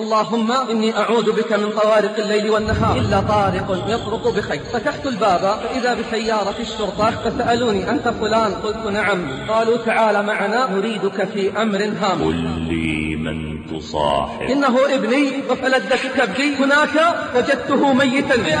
اللهم إني أعوذ بك من طوارق الليل والنهار. إلا طارق يطرق بخير. فتحت الباب فإذا بسيارة الشرطة فسألوني أنت فلان؟ قلت نعم. قالوا تعال معنا نريدك في أمر هام. قل لي من تصاحب. إنه ابني وفلذة كبدي هناك وجدته ميتا. يا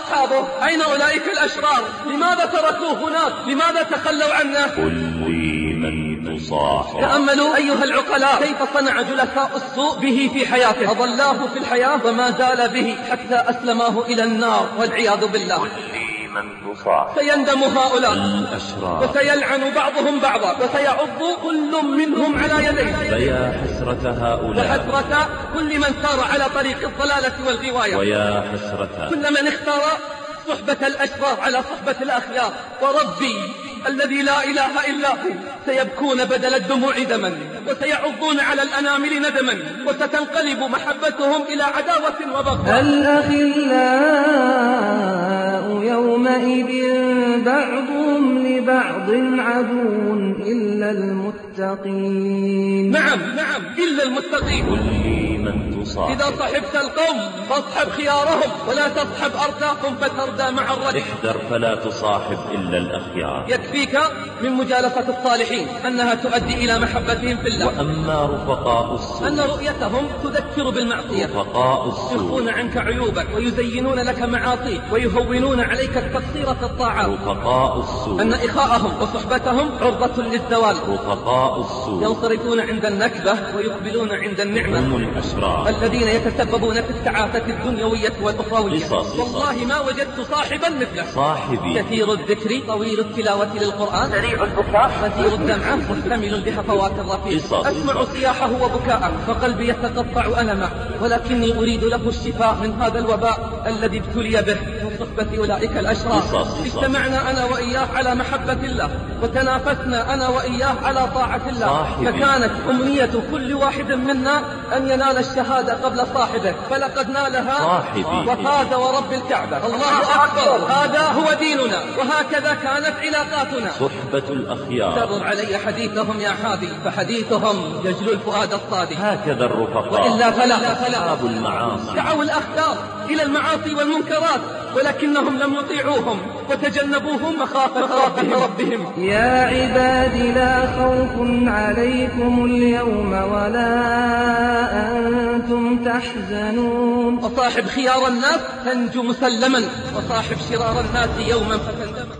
أصحابه؟ أين أولئك الأشرار؟ لماذا تركوه هناك؟ لماذا تخلوا عنه؟ قل لي من تصاحب تأملوا أيها العقلاء كيف صنع جلساء السوء به في حياته أضلاه في الحياة وما زال به حتى أسلماه إلى النار والعياذ بالله قل لي من تصاحب سيندم هؤلاء. الأشرار. وسيلعن بعضهم بعضا. وسيعض كل منهم على يديه. فيا حسرة هؤلاء. وحسرة كل من سار على طريق الضلالة والغواية. ويا حسرة. كل من اختار صحبة الأشرار على صحبة الأخيار. وربي الذي لا إله إلا هو. سيبكون بدل الدموع دما. وسيعضون على الأنامل ندما. وستنقلب محبتهم إلى عداوة وبغضاء. الأخلاء يومئذ بعضهم لبعض عدو إلا المتقين نعم نعم إلا المتقين. من تصاحب إذا صحبت القوم فاصحب خيارهم ولا تصحب أرزاقهم فتردى مع الرجل. احذر فلا تصاحب إلا الأخيار. يكفيك من مجالسة الصالحين أنها تؤدي إلى محبتهم في الله. وأما رفقاء السوء. أن رؤيتهم تذكر بالمعصية. رفقاء يخفون السوء عنك عيوبك ويزينون لك معاصيك ويهونون عليك التقصير في الطاعات. رفقاء السوء. أن إخاءهم وصحبتهم عرضة للزوال. رفقاء السوء. ينصرفون عند النكبة ويقبلون عند النعمة. هم الأشرار الذين يتسببون في التعاسة الدنيوية والأخروية. والله ما وجدت صاحبا مثله. صاحبي. كثير الذكر طويل التلاوة للقرآن. سريع البكاء. غزير الدمعة محتمل بهفوات الرفيق. أسمع صياحه وبكاءه فقلبي يتقطع ألما ولكني أريد له الشفاء من هذا الوباء. الذي ابتلي به من صحبة أولئك الأشرار. اجتمعنا أنا وإياه على محبة الله وتنافسنا أنا وإياه على طاعة الله. صاحبي. فكانت أمنية كل واحد منا أن ينال الشهادة قبل صاحبه فلقد نالها صاحبي. وفاز ورب الكعبة. الله أكبر. هذا هو ديننا وهكذا كانت علاقاتنا. صحبة الأخيار. كرر علي حديثهم يا حادي فحديثهم يجلو الفؤاد الصادق هكذا الرفقاء. وإلا فلا. أصحاب المعاصي. دعوا الأخيار إلى المعاصي. والمنكرات ولكنهم لم يطيعوهم وتجنبوهم مخافة ربهم, يا عباد لا خوف عليكم اليوم ولا أنتم تحزنون. وصاحب خيار الناس تنجو مسلما. وصاحب شرار الناس يوما فتنتهي